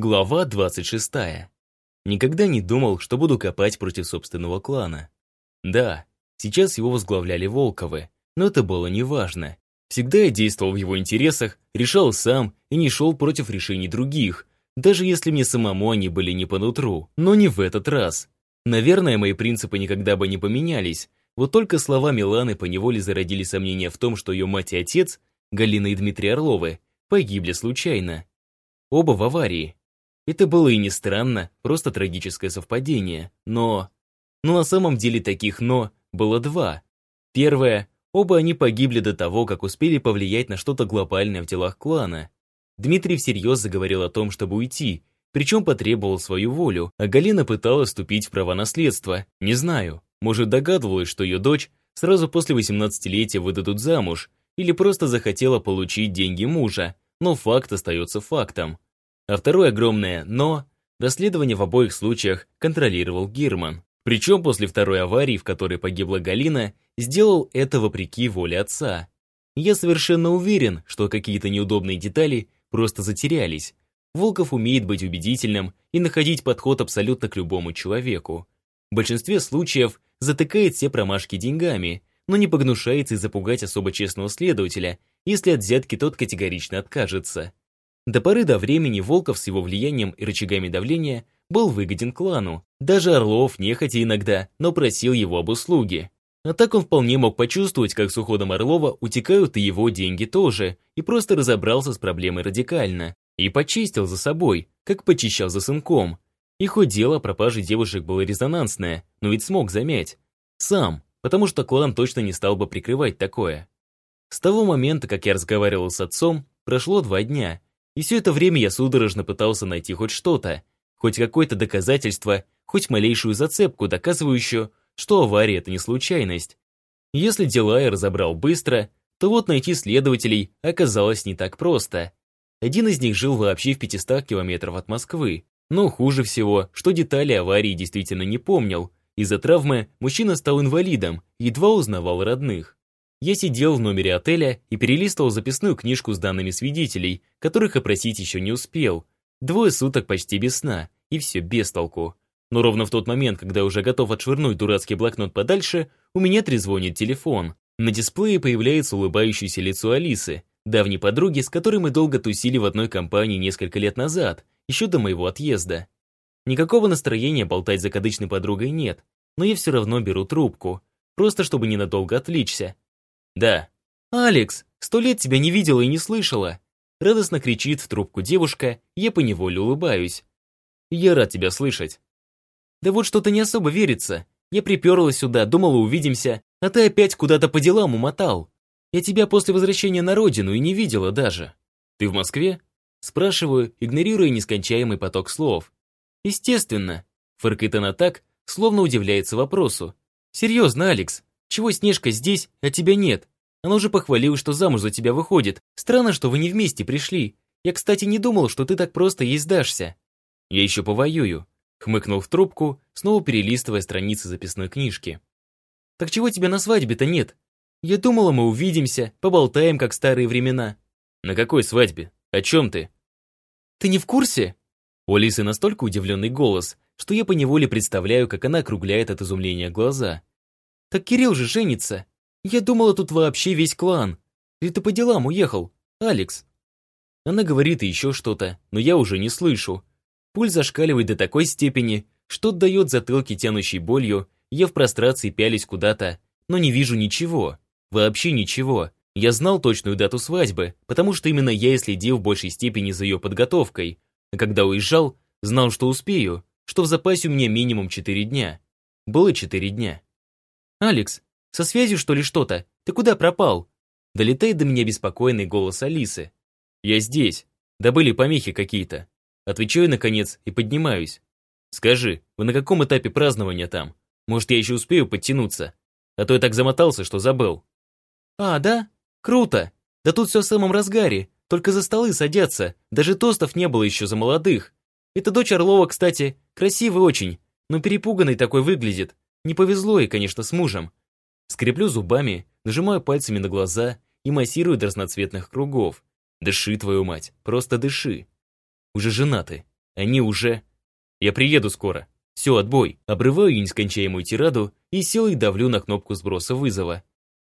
Глава 26. Никогда не думал, что буду копать против собственного клана. Да, сейчас его возглавляли Волковы, но это было неважно. Всегда я действовал в его интересах, решал сам и не шел против решений других, даже если мне самому они были не по нутру, но не в этот раз. Наверное, мои принципы никогда бы не поменялись, вот только слова Миланы поневоле зародили сомнения в том, что ее мать и отец, Галина и Дмитрий Орловы, погибли случайно. Оба в аварии, это было и не странно, просто трагическое совпадение. Но... Но на самом деле таких «но» было два. Первое. Оба они погибли до того, как успели повлиять на что-то глобальное в делах клана. Дмитрий всерьез заговорил о том, чтобы уйти, причем потребовал свою волю, а Галина пыталась вступить в права наследства. Не знаю, может догадывалась, что ее дочь сразу после 18-летия выдадут замуж, или просто захотела получить деньги мужа, но факт остается фактом. А второе огромное «но» расследование в обоих случаях контролировал Герман. Причем после второй аварии, в которой погибла Галина, сделал это вопреки воле отца. Я совершенно уверен, что какие-то неудобные детали просто затерялись. Волков умеет быть убедительным и находить подход абсолютно к любому человеку. В большинстве случаев затыкает все промашки деньгами, но не погнушается запугать особо честного следователя, если от взятки тот категорично откажется. До поры до времени Волков с его влиянием и рычагами давления был выгоден клану. Даже Орлов, нехотя иногда, но просил его об услуге. А так он вполне мог почувствовать, как с уходом Орлова утекают и его деньги тоже, и просто разобрался с проблемой радикально. И почистил за собой, как почищал за сынком. И хоть дело о пропаже девушек было резонансное, но ведь смог замять. Сам, потому что клан точно не стал бы прикрывать такое. С того момента, как я разговаривал с отцом, прошло два дня, и все это время я судорожно пытался найти хоть что-то, хоть какое-то доказательство, хоть малейшую зацепку, доказывающую, что авария – это не случайность. Если дела я разобрал быстро, то вот найти следователей оказалось не так просто. Один из них жил вообще в 500 километров от Москвы. Но хуже всего, что детали аварии действительно не помнил. Из-за травмы мужчина стал инвалидом, едва узнавал родных. Я сидел в номере отеля и перелистывал записную книжку с данными свидетелей, которых опросить еще не успел. Двое суток почти без сна, и все без толку. Но ровно в тот момент, когда уже готов отшвырнуть дурацкий блокнот подальше, у меня трезвонит телефон. На дисплее появляется улыбающееся лицо Алисы, давней подруги, с которой мы долго тусили в одной компании несколько лет назад, еще до моего отъезда. Никакого настроения болтать за кадычной подругой нет, но я все равно беру трубку, просто чтобы ненадолго отвлечься, «Да». «Алекс, сто лет тебя не видела и не слышала!» Радостно кричит в трубку девушка, я поневоле улыбаюсь. «Я рад тебя слышать». «Да вот что-то не особо верится. Я приперлась сюда, думала увидимся, а ты опять куда-то по делам умотал. Я тебя после возвращения на родину и не видела даже». «Ты в Москве?» Спрашиваю, игнорируя нескончаемый поток слов. «Естественно», — фыркает она так, словно удивляется вопросу. «Серьезно, Алекс, чего Снежка здесь, а тебя нет? Она уже похвалила, что замуж за тебя выходит. Странно, что вы не вместе пришли. Я, кстати, не думал, что ты так просто ей сдашься. Я еще повоюю. Хмыкнул в трубку, снова перелистывая страницы записной книжки. Так чего тебя на свадьбе-то нет? Я думала, мы увидимся, поболтаем, как старые времена. На какой свадьбе? О чем ты? Ты не в курсе? У Алисы настолько удивленный голос, что я поневоле представляю, как она округляет от изумления глаза. Так Кирилл же женится. Я думала, тут вообще весь клан. Или ты по делам уехал, Алекс?» Она говорит еще что-то, но я уже не слышу. Пульс зашкаливает до такой степени, что отдает затылки тянущей болью, я в прострации пялись куда-то, но не вижу ничего. Вообще ничего. Я знал точную дату свадьбы, потому что именно я и следил в большей степени за ее подготовкой. А когда уезжал, знал, что успею, что в запасе у меня минимум 4 дня. Было 4 дня. «Алекс, со связью что ли что-то? Ты куда пропал?» Долетает до меня беспокойный голос Алисы. «Я здесь. Да были помехи какие-то». Отвечаю, наконец, и поднимаюсь. «Скажи, вы на каком этапе празднования там? Может, я еще успею подтянуться? А то я так замотался, что забыл». «А, да? Круто! Да тут все в самом разгаре. Только за столы садятся. Даже тостов не было еще за молодых. Это дочь Орлова, кстати. Красивый очень, но перепуганный такой выглядит. Не повезло ей, конечно, с мужем. Скреплю зубами, нажимаю пальцами на глаза и массирую до разноцветных кругов. Дыши, твою мать, просто дыши. Уже женаты. Они уже... Я приеду скоро. Все, отбой. Обрываю нескончаемую тираду и силой давлю на кнопку сброса вызова.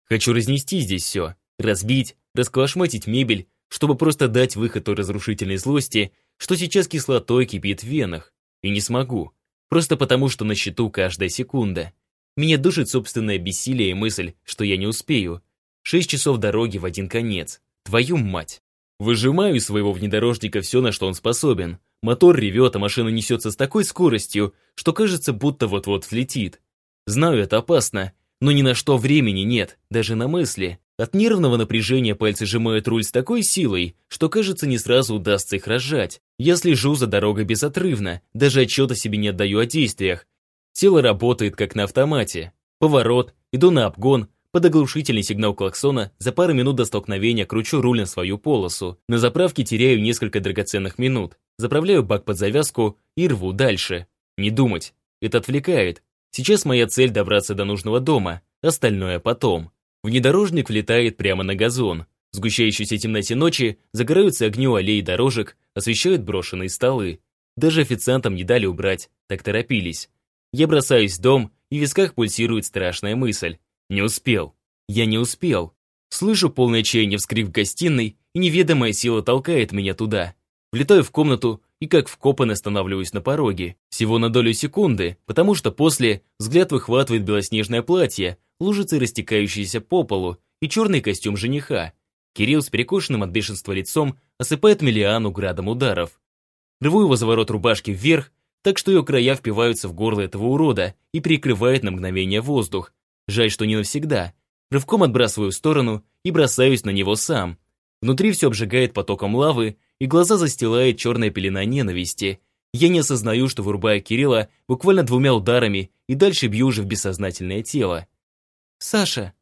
Хочу разнести здесь все. Разбить, расколошматить мебель, чтобы просто дать выход той разрушительной злости, что сейчас кислотой кипит в венах. И не смогу. Просто потому, что на счету каждая секунда. Меня душит собственное бессилие и мысль, что я не успею. Шесть часов дороги в один конец. Твою мать. Выжимаю из своего внедорожника все, на что он способен. Мотор ревет, а машина несется с такой скоростью, что кажется, будто вот-вот взлетит. Знаю, это опасно, но ни на что времени нет, даже на мысли. От нервного напряжения пальцы сжимают руль с такой силой, что, кажется, не сразу удастся их разжать. Я слежу за дорогой безотрывно, даже отчета себе не отдаю о действиях. Тело работает как на автомате. Поворот, иду на обгон, под оглушительный сигнал клаксона за пару минут до столкновения кручу руль на свою полосу. На заправке теряю несколько драгоценных минут. Заправляю бак под завязку и рву дальше. Не думать. Это отвлекает. Сейчас моя цель добраться до нужного дома, остальное потом. Внедорожник влетает прямо на газон. В сгущающейся темноте ночи загораются огни у аллей дорожек, освещают брошенные столы. Даже официантам не дали убрать, так торопились. Я бросаюсь в дом, и в висках пульсирует страшная мысль. Не успел. Я не успел. Слышу полное отчаяние вскрик в гостиной, и неведомая сила толкает меня туда. Влетаю в комнату и как вкопан останавливаюсь на пороге. Всего на долю секунды, потому что после взгляд выхватывает белоснежное платье, лужицы растекающиеся по полу, и черный костюм жениха. Кирилл с перекошенным от бешенства лицом осыпает Миллиану градом ударов. Рву его за ворот рубашки вверх, так что ее края впиваются в горло этого урода и перекрывает на мгновение воздух, Жаль, что не навсегда. Рывком отбрасываю в сторону и бросаюсь на него сам. Внутри все обжигает потоком лавы, и глаза застилает черная пелена ненависти. Я не осознаю, что вырубаю Кирилла буквально двумя ударами и дальше бью уже в бессознательное тело. «Саша!»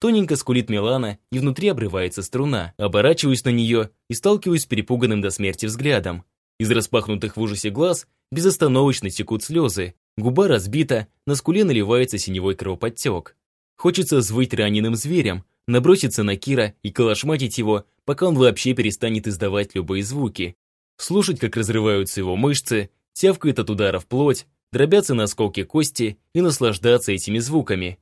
Тоненько скулит Милана, и внутри обрывается струна. Оборачиваюсь на нее и сталкиваюсь с перепуганным до смерти взглядом. Из распахнутых в ужасе глаз безостановочно текут слезы, Губа разбита, на скуле наливается синевой кровоподтек. Хочется звыть раненым зверем, наброситься на Кира и калашматить его, пока он вообще перестанет издавать любые звуки. Слушать, как разрываются его мышцы, тявкает от ударов плоть, дробятся на осколки кости и наслаждаться этими звуками.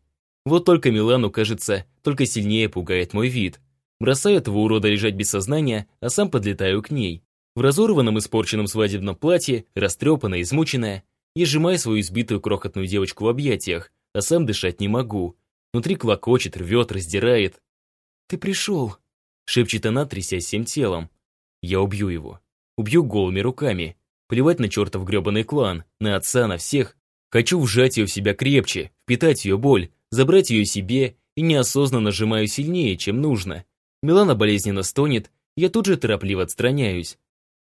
Вот только Милану, кажется, только сильнее пугает мой вид. Бросаю этого урода лежать без сознания, а сам подлетаю к ней. В разорванном испорченном свадебном платье, растрепанная, измученная, я сжимаю свою избитую крохотную девочку в объятиях, а сам дышать не могу. Внутри клокочет, рвет, раздирает. «Ты пришел!» — шепчет она, трясясь всем телом. Я убью его. Убью голыми руками. Плевать на чертов гребаный клан, на отца, на всех. Хочу вжать ее в себя крепче, впитать ее боль, забрать ее себе и неосознанно сжимаю сильнее, чем нужно. Милана болезненно стонет, я тут же торопливо отстраняюсь.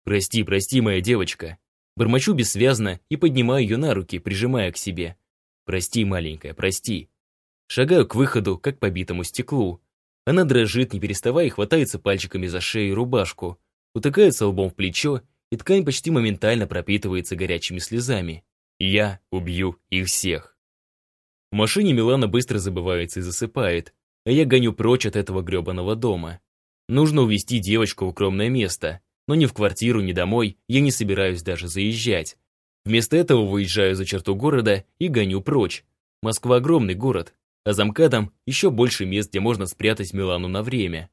«Прости, прости, моя девочка. Бормочу бессвязно и поднимаю ее на руки, прижимая к себе. «Прости, маленькая, прости». Шагаю к выходу, как по битому стеклу. Она дрожит, не переставая, и хватается пальчиками за шею и рубашку. Утыкается лбом в плечо, и ткань почти моментально пропитывается горячими слезами. Я убью их всех. В машине Милана быстро забывается и засыпает, а я гоню прочь от этого гребаного дома. Нужно увести девочку в укромное место, но ни в квартиру, ни домой я не собираюсь даже заезжать. Вместо этого выезжаю за черту города и гоню прочь. Москва огромный город, а за МКАДом еще больше мест, где можно спрятать Милану на время.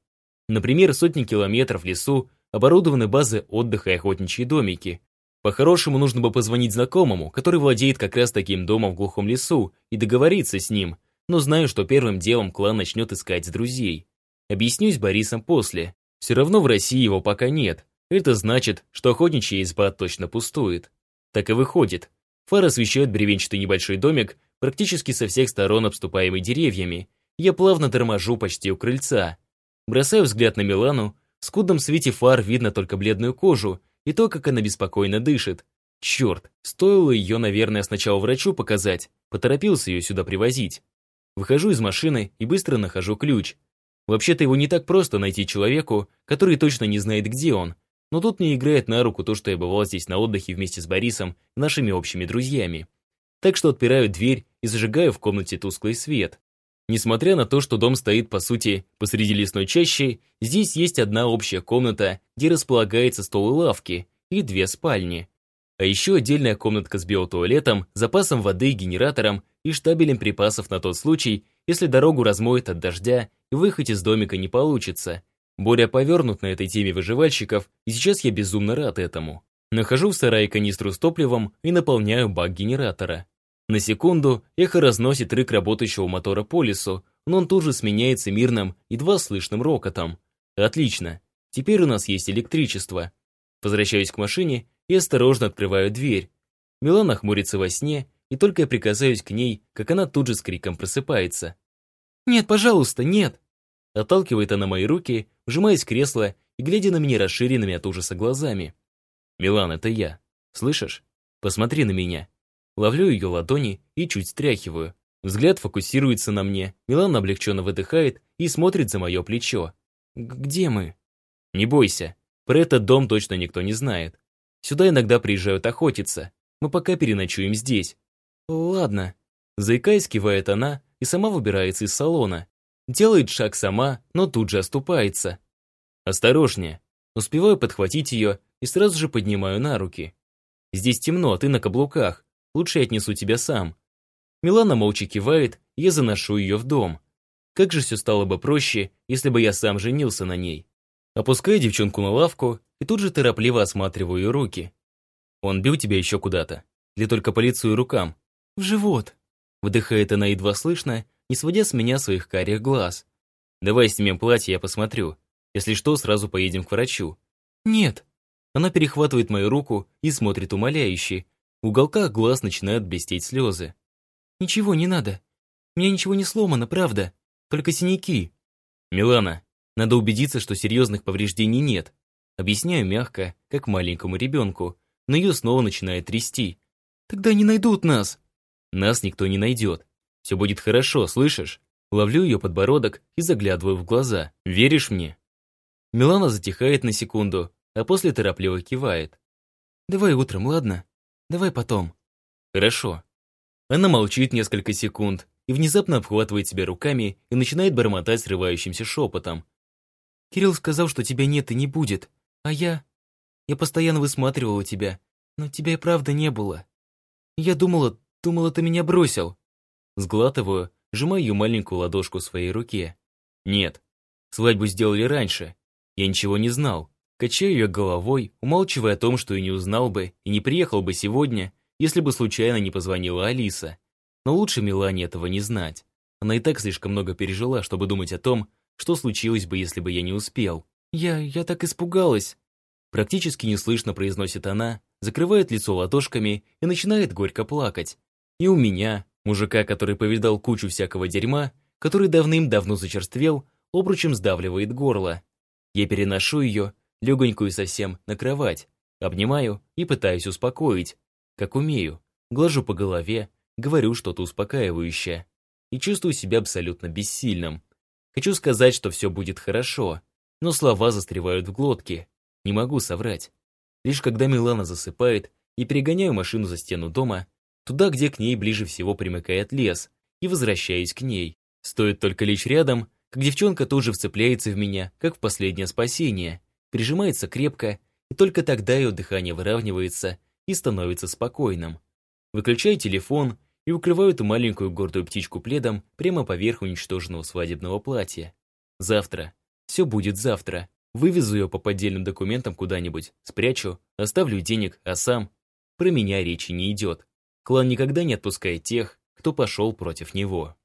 Например, сотни километров в лесу оборудованы базы отдыха и охотничьи домики. По-хорошему нужно бы позвонить знакомому, который владеет как раз таким домом в глухом лесу, и договориться с ним, но знаю, что первым делом клан начнет искать друзей. Объяснюсь Борисом после. Все равно в России его пока нет, это значит, что охотничья изба точно пустует. Так и выходит. Фар освещает бревенчатый небольшой домик, практически со всех сторон обступаемый деревьями. Я плавно торможу почти у крыльца. Бросаю взгляд на Милану. В скудном свете фар видно только бледную кожу и то, как она беспокойно дышит. Черт, стоило ее, наверное, сначала врачу показать. Поторопился ее сюда привозить. Выхожу из машины и быстро нахожу ключ. Вообще-то его не так просто найти человеку, который точно не знает, где он, но тут мне играет на руку то, что я бывал здесь на отдыхе вместе с Борисом и нашими общими друзьями. Так что отпираю дверь и зажигаю в комнате тусклый свет. Несмотря на то, что дом стоит, по сути, посреди лесной чащи, здесь есть одна общая комната, где располагается стол и лавки, и две спальни. А еще отдельная комнатка с биотуалетом, запасом воды, генератором и штабелем припасов на тот случай, если дорогу размоет от дождя и выехать из домика не получится. Боря повернут на этой теме выживальщиков, и сейчас я безумно рад этому. Нахожу в сарае канистру с топливом и наполняю бак генератора. На секунду эхо разносит рык работающего мотора по лесу, но он тут же сменяется мирным, едва слышным рокотом. Отлично. Теперь у нас есть электричество. Возвращаюсь к машине и осторожно открываю дверь. Милана хмурится во сне, и только я прикасаюсь к ней, как она тут же с криком просыпается. «Нет, пожалуйста, нет!» Отталкивает она мои руки, вжимаясь в кресло и глядя на меня расширенными от ужаса глазами. «Милан, это я. Слышишь? Посмотри на меня». Ловлю ее ладони и чуть стряхиваю. Взгляд фокусируется на мне, Милан облегченно выдыхает и смотрит за мое плечо. «Где мы?» «Не бойся, про этот дом точно никто не знает. Сюда иногда приезжают охотиться. Мы пока переночуем здесь. Ладно. Заикаясь, кивает она и сама выбирается из салона. Делает шаг сама, но тут же оступается. Осторожнее. Успеваю подхватить ее и сразу же поднимаю на руки. Здесь темно, ты на каблуках. Лучше я отнесу тебя сам. Милана молча кивает, и я заношу ее в дом. Как же все стало бы проще, если бы я сам женился на ней. Опускаю девчонку на лавку и тут же торопливо осматриваю ее руки. Он бил тебя еще куда-то? Или только по лицу и рукам? В живот. Выдыхает она едва слышно, не сводя с меня своих карих глаз. Давай снимем платье, я посмотрю. Если что, сразу поедем к врачу. Нет. Она перехватывает мою руку и смотрит умоляюще. В уголках глаз начинают блестеть слезы. Ничего не надо. У меня ничего не сломано, правда. Только синяки. Милана, надо убедиться, что серьезных повреждений нет. Объясняю мягко, как маленькому ребенку, но ее снова начинает трясти. «Тогда не найдут нас!» «Нас никто не найдет. Все будет хорошо, слышишь?» Ловлю ее подбородок и заглядываю в глаза. «Веришь мне?» Милана затихает на секунду, а после торопливо кивает. «Давай утром, ладно? Давай потом». «Хорошо». Она молчит несколько секунд и внезапно обхватывает себя руками и начинает бормотать срывающимся шепотом. Кирилл сказал, что тебя нет и не будет. А я... Я постоянно высматривала тебя, но тебя и правда не было. Я думала, думала, ты меня бросил. Сглатываю, сжимаю ее маленькую ладошку в своей руке. Нет, свадьбу сделали раньше. Я ничего не знал. Качаю ее головой, умалчивая о том, что и не узнал бы, и не приехал бы сегодня, если бы случайно не позвонила Алиса. Но лучше Милане этого не знать. Она и так слишком много пережила, чтобы думать о том, что случилось бы, если бы я не успел? Я... я так испугалась. Практически неслышно произносит она, закрывает лицо ладошками и начинает горько плакать. И у меня, мужика, который повидал кучу всякого дерьма, который давным-давно зачерствел, обручем сдавливает горло. Я переношу ее, легонькую совсем, на кровать, обнимаю и пытаюсь успокоить, как умею, глажу по голове, говорю что-то успокаивающее. И чувствую себя абсолютно бессильным. Хочу сказать, что все будет хорошо, но слова застревают в глотке. Не могу соврать. Лишь когда Милана засыпает и перегоняю машину за стену дома, туда, где к ней ближе всего примыкает лес, и возвращаюсь к ней. Стоит только лечь рядом, как девчонка тут же вцепляется в меня, как в последнее спасение, прижимается крепко, и только тогда ее дыхание выравнивается и становится спокойным. Выключаю телефон и укрываю эту маленькую гордую птичку пледом прямо поверх уничтоженного свадебного платья. Завтра. Все будет завтра. Вывезу ее по поддельным документам куда-нибудь, спрячу, оставлю денег, а сам... Про меня речи не идет. Клан никогда не отпускает тех, кто пошел против него.